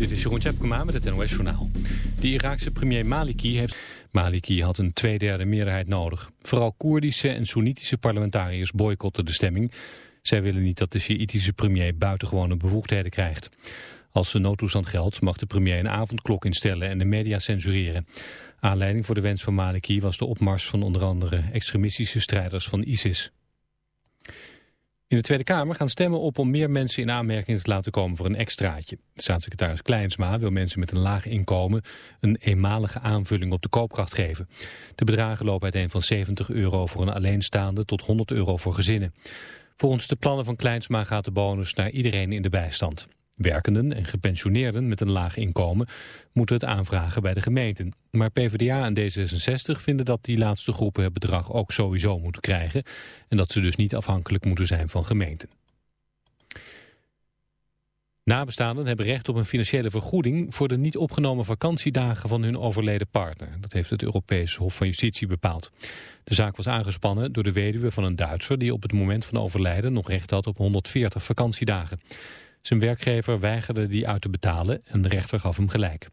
Dit is Jeroen Tjepkema met het NOS Journaal. De Iraakse premier Maliki heeft... Maliki had een tweederde meerderheid nodig. Vooral Koerdische en Soenitische parlementariërs boycotten de stemming. Zij willen niet dat de Sjiitische premier buitengewone bevoegdheden krijgt. Als de noodtoestand geldt mag de premier een avondklok instellen en de media censureren. Aanleiding voor de wens van Maliki was de opmars van onder andere extremistische strijders van ISIS. In de Tweede Kamer gaan stemmen op om meer mensen in aanmerking te laten komen voor een extraatje. Staatssecretaris Kleinsma wil mensen met een laag inkomen een eenmalige aanvulling op de koopkracht geven. De bedragen lopen uiteen van 70 euro voor een alleenstaande tot 100 euro voor gezinnen. Volgens de plannen van Kleinsma gaat de bonus naar iedereen in de bijstand. Werkenden en gepensioneerden met een laag inkomen moeten het aanvragen bij de gemeenten. Maar PvdA en D66 vinden dat die laatste groepen het bedrag ook sowieso moeten krijgen... en dat ze dus niet afhankelijk moeten zijn van gemeenten. Nabestaanden hebben recht op een financiële vergoeding voor de niet opgenomen vakantiedagen van hun overleden partner. Dat heeft het Europees Hof van Justitie bepaald. De zaak was aangespannen door de weduwe van een Duitser die op het moment van overlijden nog recht had op 140 vakantiedagen. Zijn werkgever weigerde die uit te betalen en de rechter gaf hem gelijk.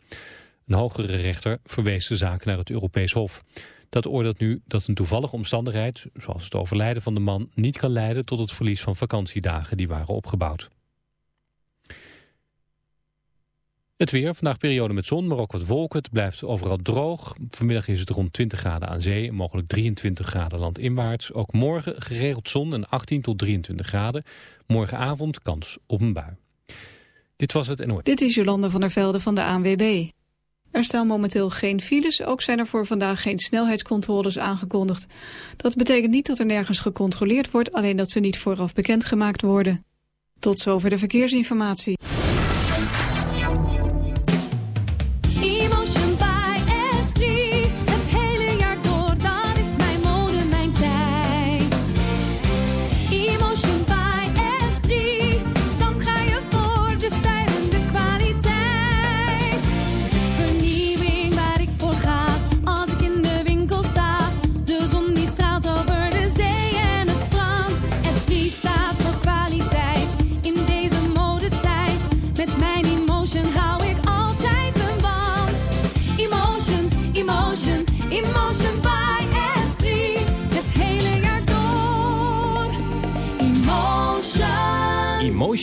Een hogere rechter verwees de zaak naar het Europees Hof. Dat oordeelt nu dat een toevallige omstandigheid, zoals het overlijden van de man, niet kan leiden tot het verlies van vakantiedagen die waren opgebouwd. Het weer, vandaag periode met zon, maar ook wat wolken. Het blijft overal droog. Vanmiddag is het rond 20 graden aan zee, mogelijk 23 graden landinwaarts. Ook morgen geregeld zon en 18 tot 23 graden. Morgenavond kans op een bui. Dit was het NOS. Dit is Jolande van der Velde van de ANWB. Er staan momenteel geen files, ook zijn er voor vandaag geen snelheidscontroles aangekondigd. Dat betekent niet dat er nergens gecontroleerd wordt, alleen dat ze niet vooraf bekendgemaakt worden. Tot zover de verkeersinformatie.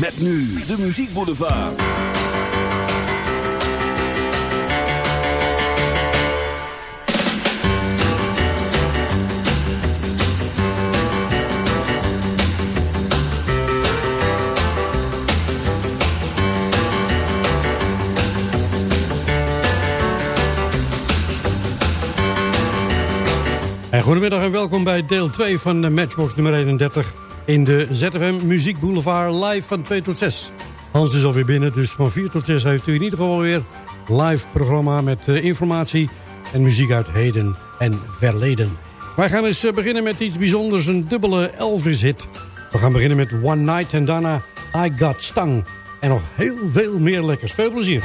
Met nu de Muziek Boulevard. En goedemiddag en welkom bij deel 2 van de Matchbox nummer 31 in de ZFM Muziek Boulevard live van 2 tot 6. Hans is alweer binnen, dus van 4 tot 6 heeft u in ieder geval weer live programma met eh, informatie en muziek uit heden en verleden. Wij gaan eens eh, beginnen met iets bijzonders, een dubbele Elvis-hit. We gaan beginnen met One Night en daarna I Got Stung. En nog heel veel meer lekkers. Veel plezier.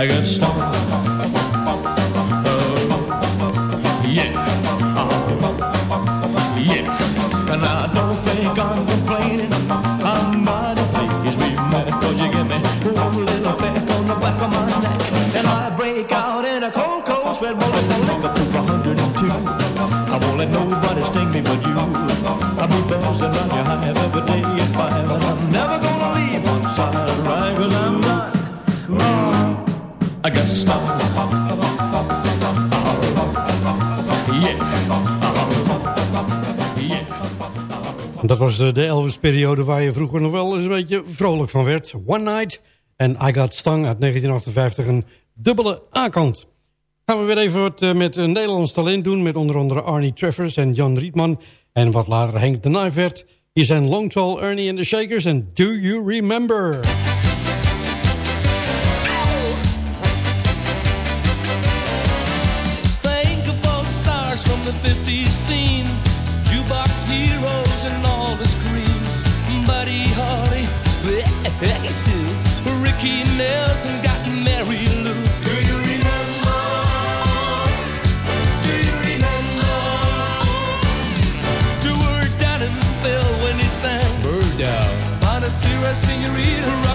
I got stomach. Uh, yeah. Yeah. And I don't think I'm complaining. I'm mighty pleased you me little on the back of my neck. And I break out in a cold, cold sweat. Won't let 102. I won't let nobody sting me but you. I'll be buzzing on your hive every day. dat was de, Elvis-periode waar je vroeger nog wel eens een beetje vrolijk van werd. One Night en I Got Stang uit 1958, een dubbele A-kant. Gaan we weer even wat eh, met een Nederlands talent doen... met onder andere Arnie Treffers en Jan Rietman... en wat later Henk de Nijvert. Hier zijn Longtall, Ernie en de Shakers en Do You Remember? read her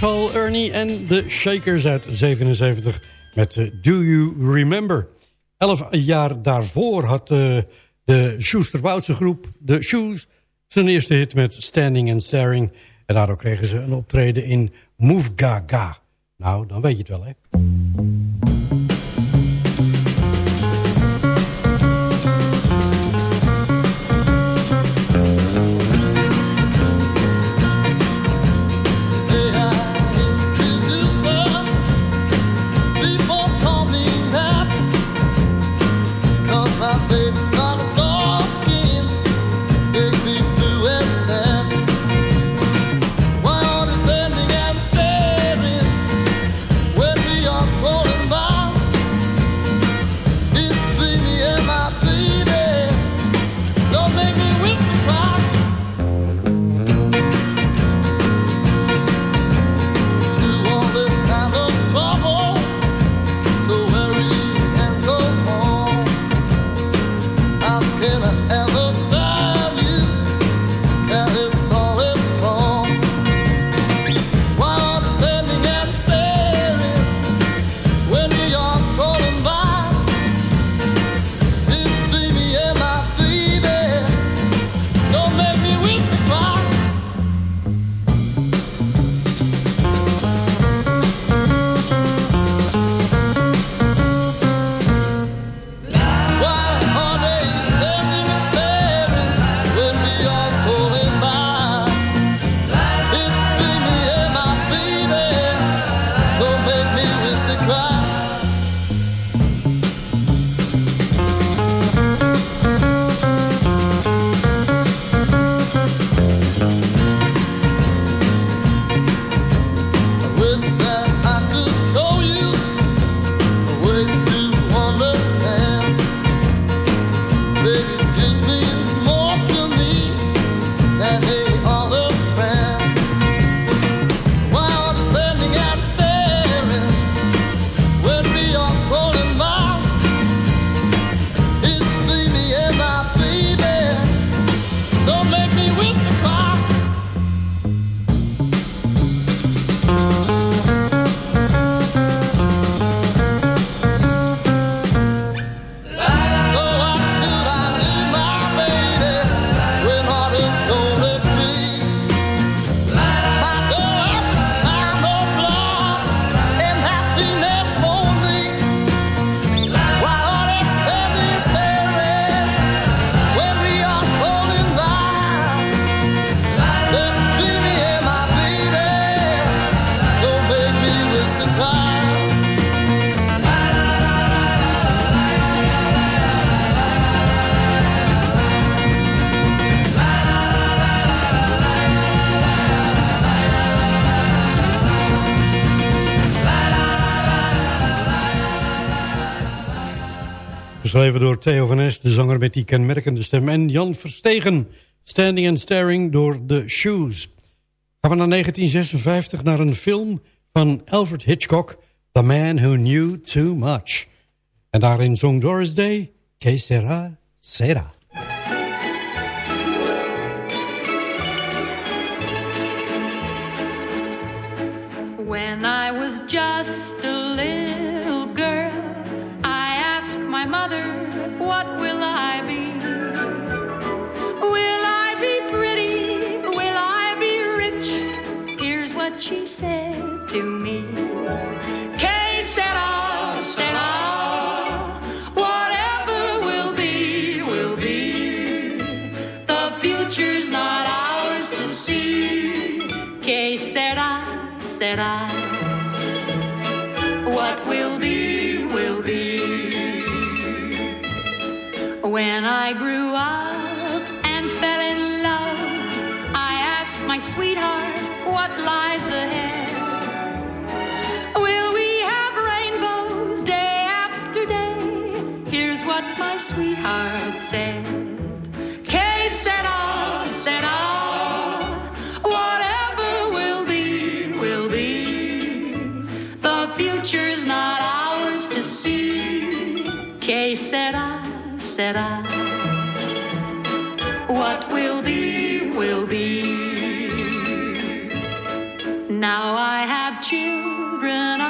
Paul Ernie en de Shakers uit 77 met eh, Do You Remember. Elf jaar daarvoor had eh, de Schuster Woutse groep, de Shoes, zijn eerste hit met Standing and Staring. En daardoor kregen ze een optreden in Move Gaga. Nou, dan weet je het wel, hè? Geschreven door Theo van Es, de zanger met die kenmerkende stem. En Jan Verstegen, Standing and Staring door The Shoes. Gaan we naar 1956 naar een film van Alfred Hitchcock... The Man Who Knew Too Much. En daarin zong Doris Day... Que sera, sera. What she said to me. Said. Que sera, sera. Whatever will be, will be. The future's not ours to see. Que sera, sera. What will be, will be. Now I have children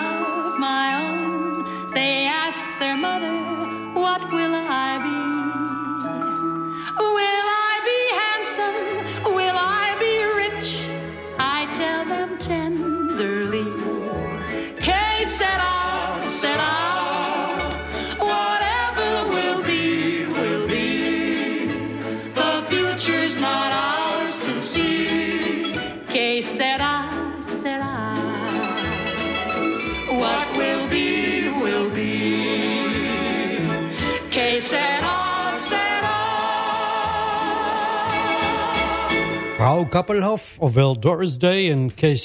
Vrouw Kappelhoff, ofwel Doris Day en Que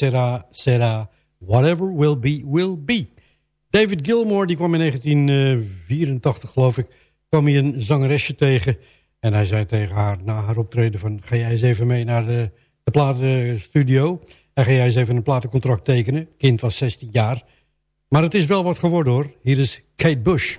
Sera Whatever Will Be, Will Be. David Gilmour, die kwam in 1984 geloof ik, kwam hij een zangeresje tegen. En hij zei tegen haar na haar optreden van, ga jij eens even mee naar de, de platenstudio. En ga jij eens even een platencontract tekenen. Kind was 16 jaar. Maar het is wel wat geworden hoor. Hier is Kate Bush.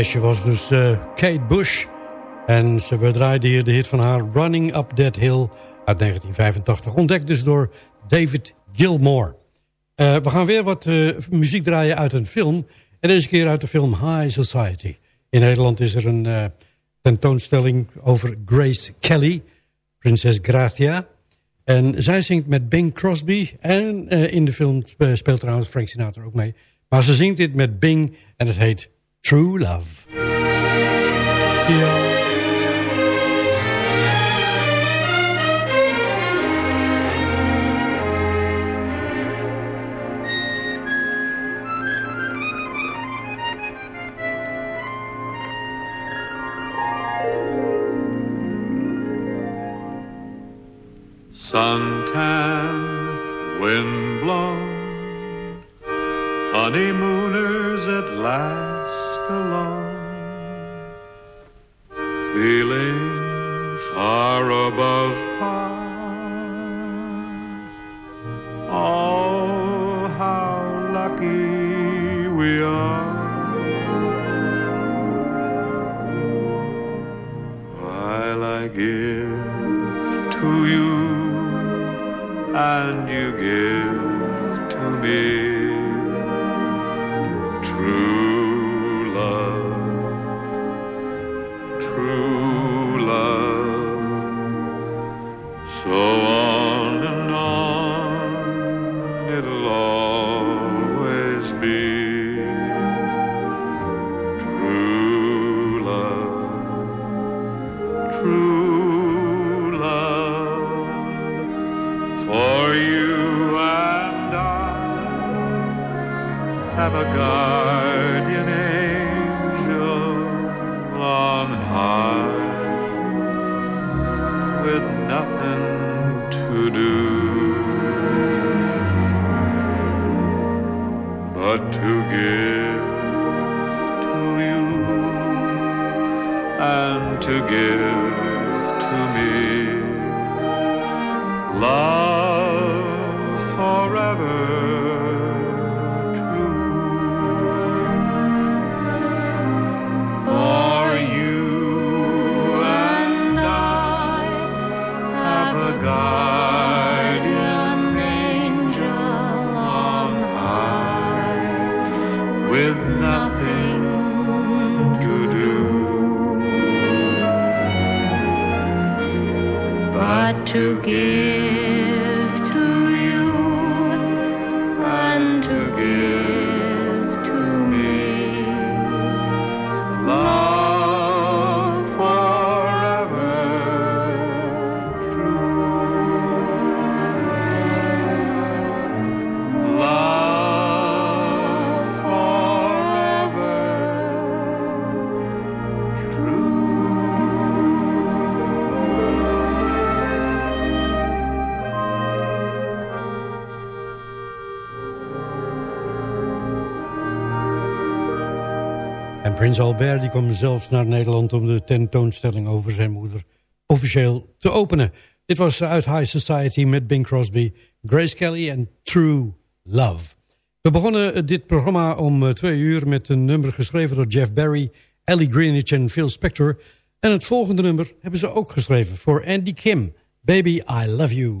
Meisje was dus uh, Kate Bush. En ze draaide hier de hit van haar Running Up That Hill uit 1985. Ontdekt dus door David Gilmore. Uh, we gaan weer wat uh, muziek draaien uit een film. En deze keer uit de film High Society. In Nederland is er een tentoonstelling over Grace Kelly. Prinses Gracia. En zij zingt met Bing Crosby. En in de film speelt trouwens Frank Sinatra ook mee. Maar ze zingt dit met Bing en het heet True Love. Ja. Suntan, windblown, honeymooners at last Prins Albert die kwam zelfs naar Nederland om de tentoonstelling over zijn moeder officieel te openen. Dit was uit High Society met Bing Crosby, Grace Kelly en True Love. We begonnen dit programma om eh, twee uur met een nummer geschreven door Jeff Barry, Ellie Greenwich en Phil Spector. En het volgende nummer hebben ze ook geschreven voor Andy Kim, Baby I Love You.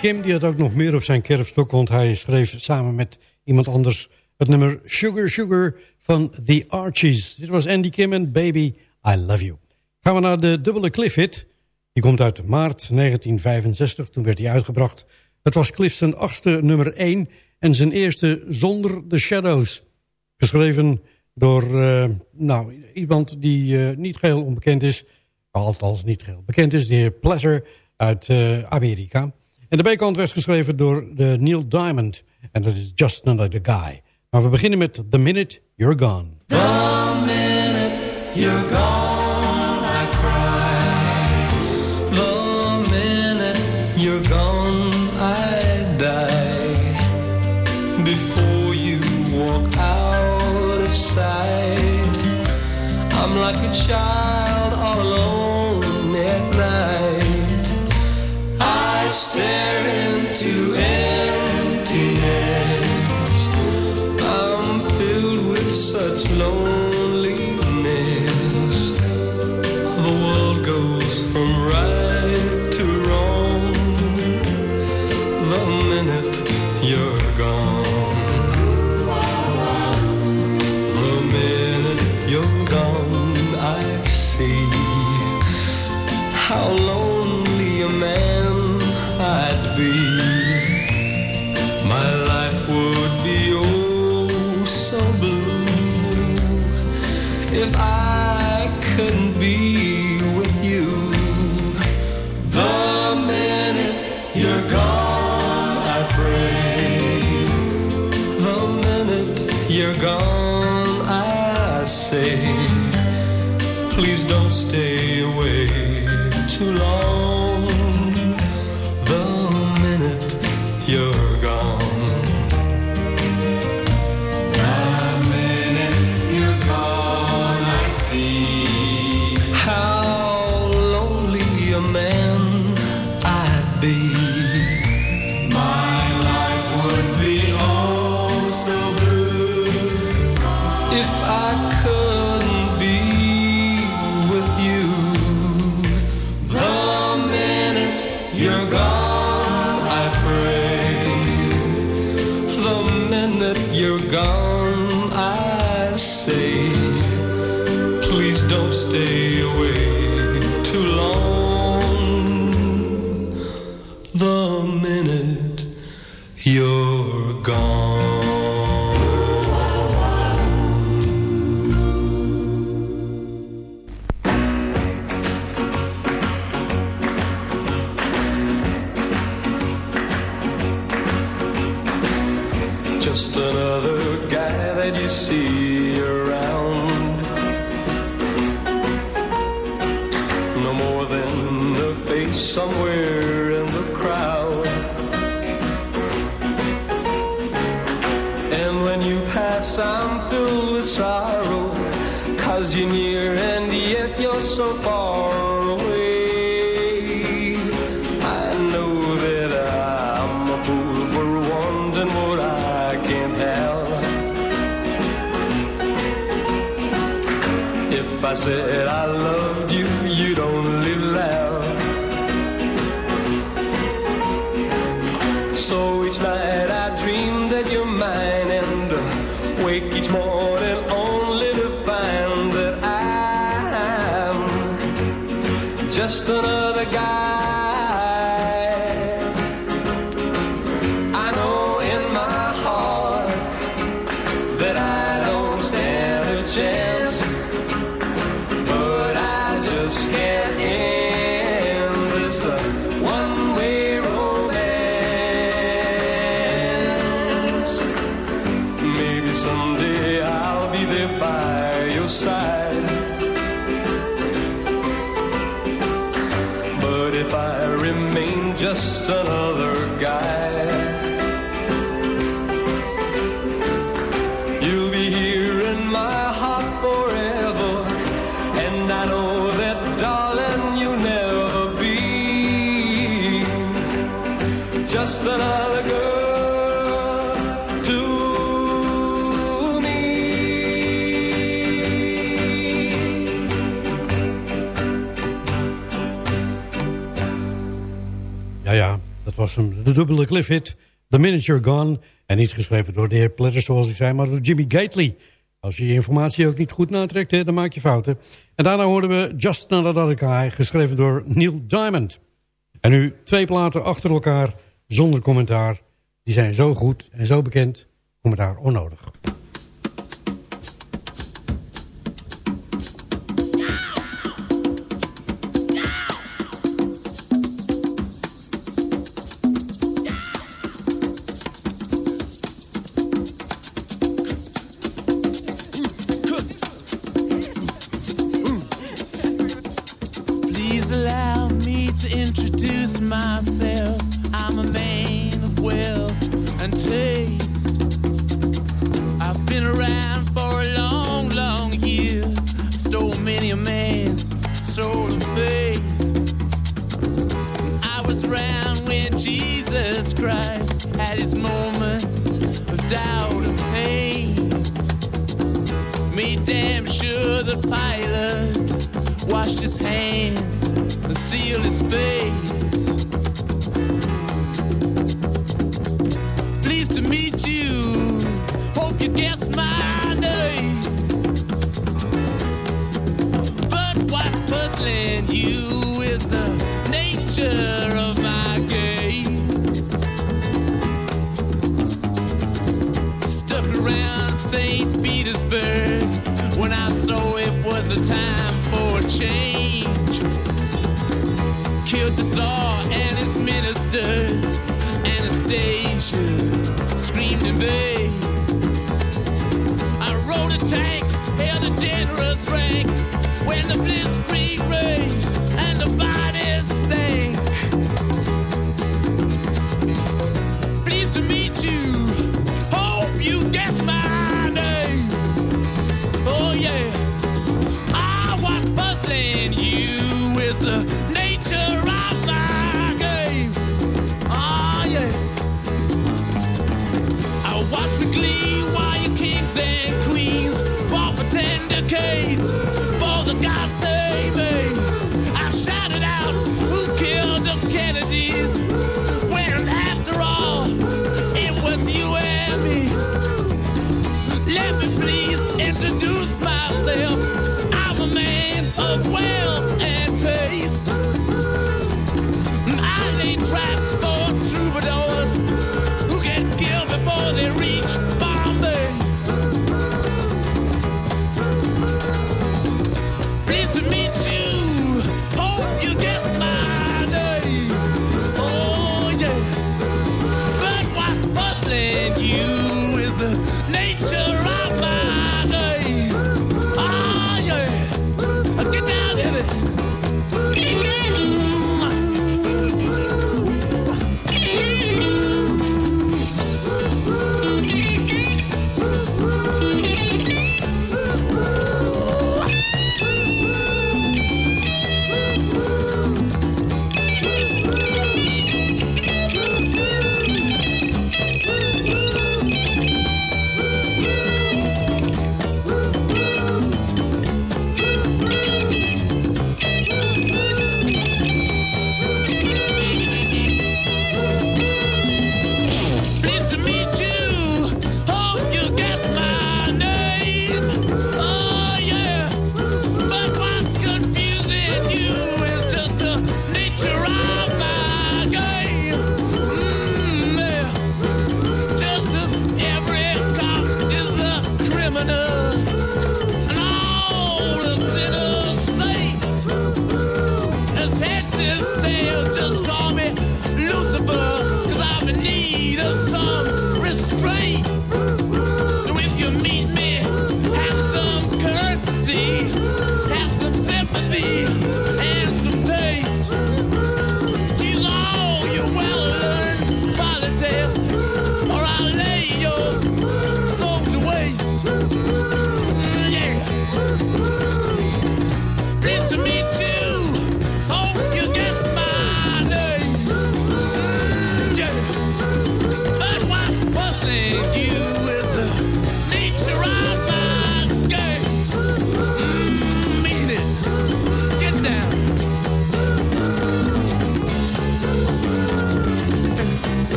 Kim die had ook nog meer op zijn kerfstok... want hij schreef samen met iemand anders het nummer Sugar Sugar van The Archies. Dit was Andy Kim en Baby, I Love You. Gaan we naar de dubbele Cliff hit. Die komt uit maart 1965, toen werd hij uitgebracht. Het was Cliff's zijn achtste nummer 1 en zijn eerste zonder The Shadows. Geschreven door eh, nou, iemand die eh, niet geheel onbekend is... althans niet geheel bekend is, de heer Platter uit eh, Amerika... En de bijkant werd geschreven door de Neil Diamond. En dat is Just Another Guy. Maar we beginnen met The Minute You're Gone. The minute you're gone. Like a child de dubbele Cliffhit, The Minute You're Gone. En niet geschreven door de heer Platter, zoals ik zei, maar door Jimmy Gately. Als je informatie ook niet goed natrekt, dan maak je fouten. En daarna hoorden we Just Another Guy, geschreven door Neil Diamond. En nu twee platen achter elkaar, zonder commentaar. Die zijn zo goed en zo bekend, commentaar onnodig.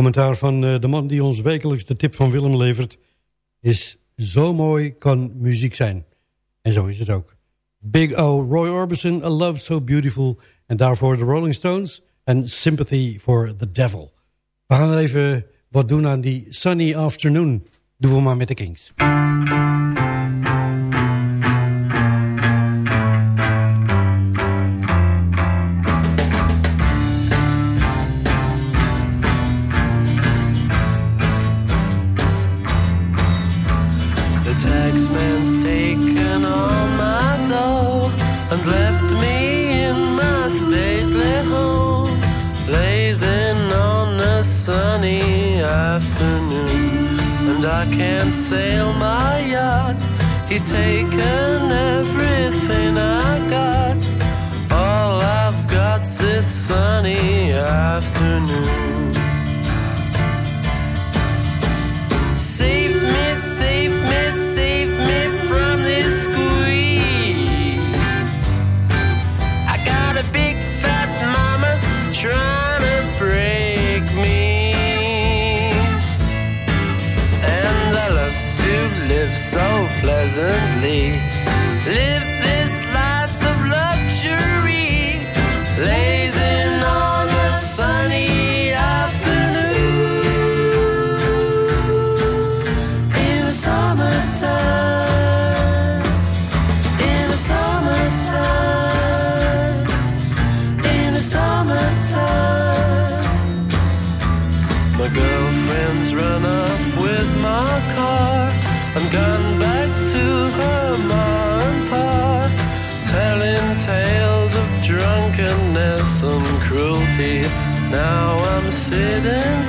Commentaar van eh, de man die ons wekelijks de tip van Willem levert... is zo mooi kan muziek zijn. En zo is het ook. Big O, Roy Orbison, A Love So Beautiful... en daarvoor de Rolling Stones en Sympathy for the Devil. We gaan even wat doen aan die sunny afternoon. Doen we maar met de Kings. everything I got. All I've got's this sunny afternoon. Now I'm sitting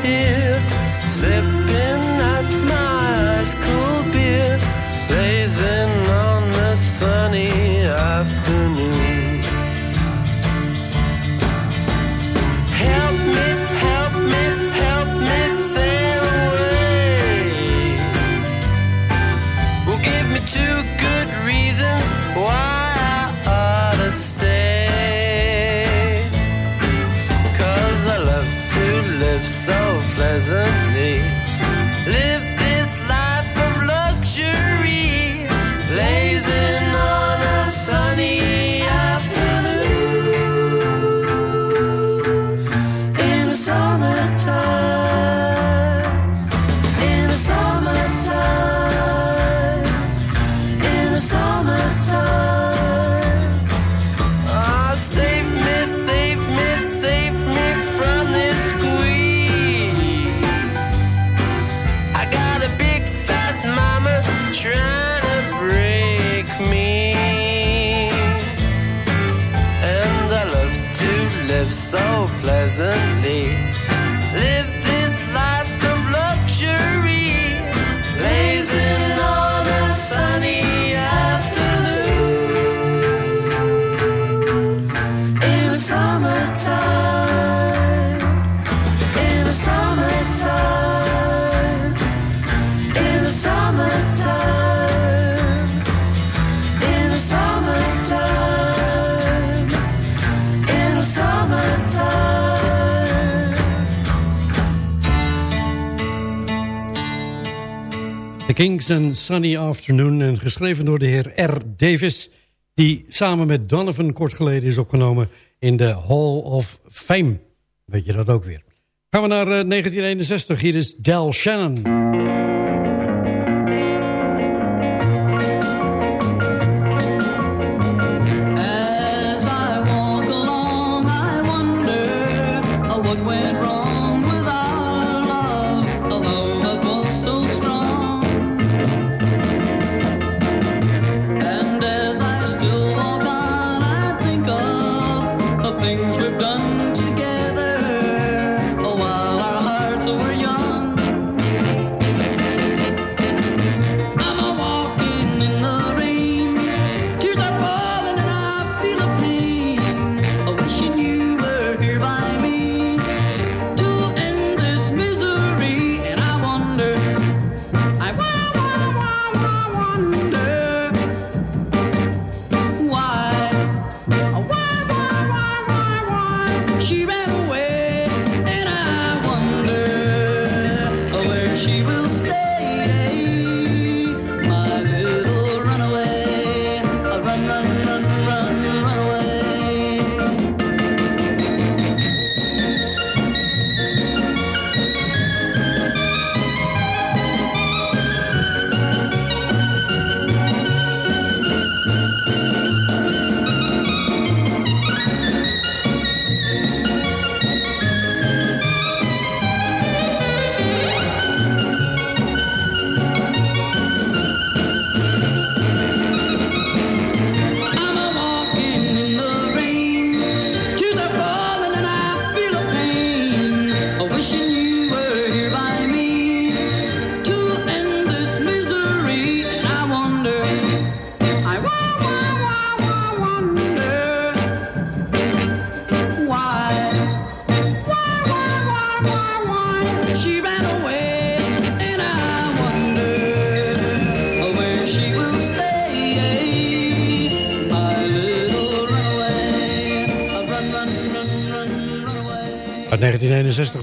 so pleasant. Kings and Sunny Afternoon... en geschreven door de heer R. Davis... die samen met Donovan kort geleden is opgenomen in de Hall of Fame. Weet je dat ook weer. Gaan we naar eh, 1961. Hier is Del Shannon.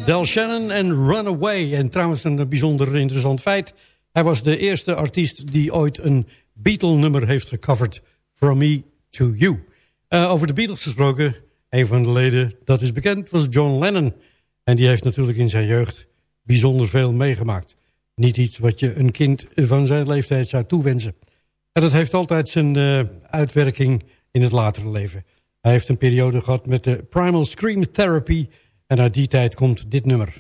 Del Shannon en Runaway. En trouwens een bijzonder interessant feit. Hij was de eerste artiest die ooit een Beatle-nummer heeft gecoverd. From Me to You. Uh, over de Beatles gesproken, een van de leden, dat is bekend, was John Lennon. En die heeft natuurlijk in zijn jeugd bijzonder veel meegemaakt. Niet iets wat je een kind van zijn leeftijd zou toewensen. En dat heeft altijd zijn uh, uitwerking in het latere leven. Hij heeft een periode gehad met de Primal Scream Therapy... En uit die tijd komt dit nummer.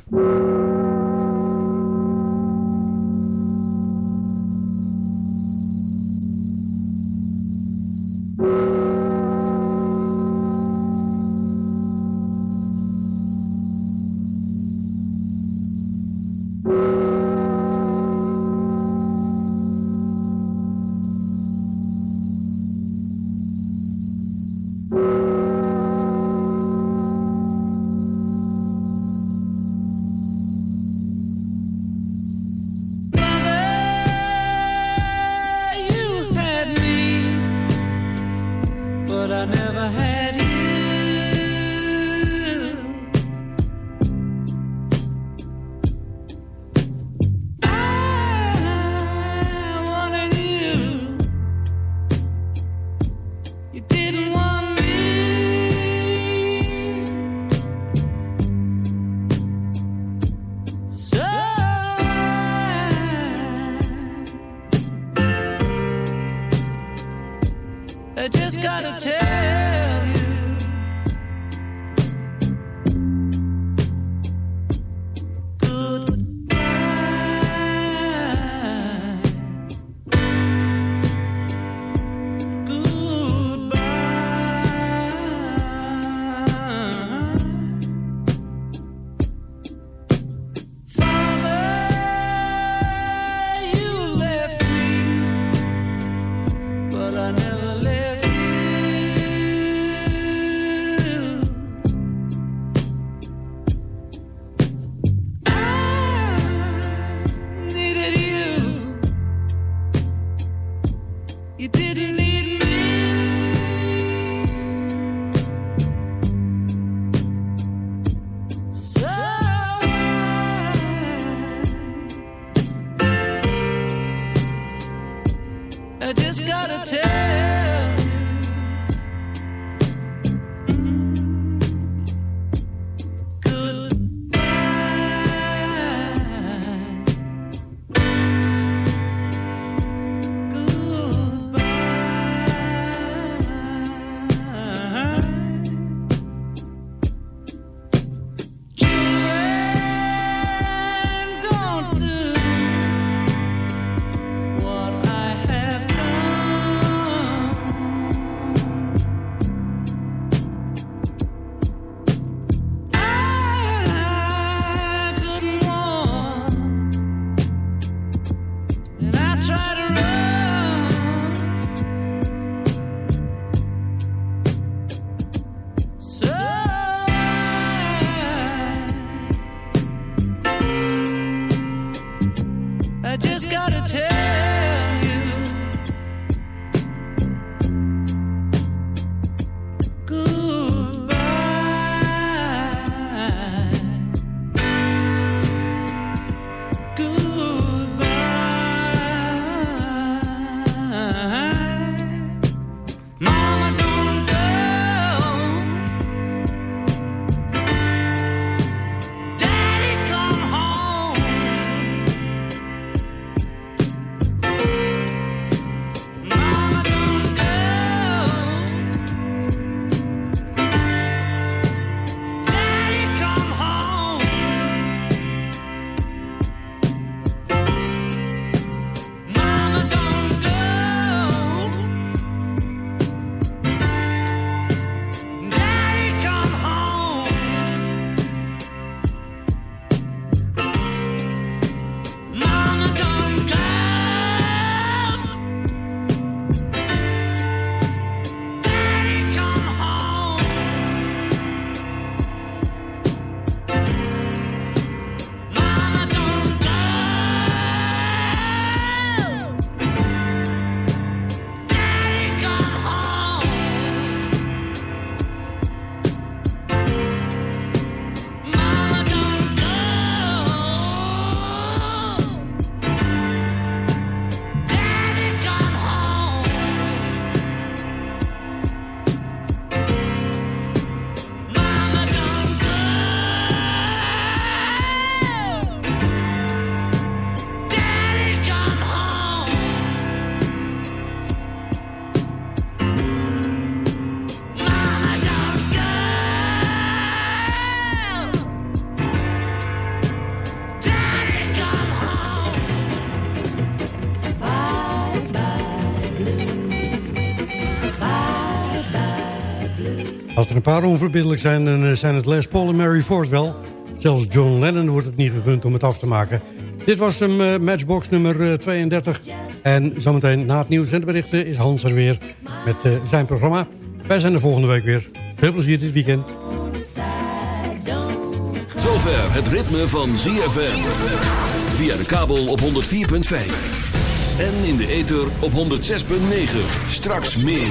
Paar onverbiddelijk zijn, eh, zijn het Les Paul en Mary Ford wel. Zelfs John Lennon wordt het niet gegund om het af te maken. Dit was hem eh, Matchbox nummer eh, 32. En zometeen na het nieuws en berichten is Hans er weer met eh, zijn programma. Wij zijn er volgende week weer. Veel plezier dit weekend. Zover het ritme van ZFM. Via de kabel op 104.5. En in de ether op 106.9. Straks meer.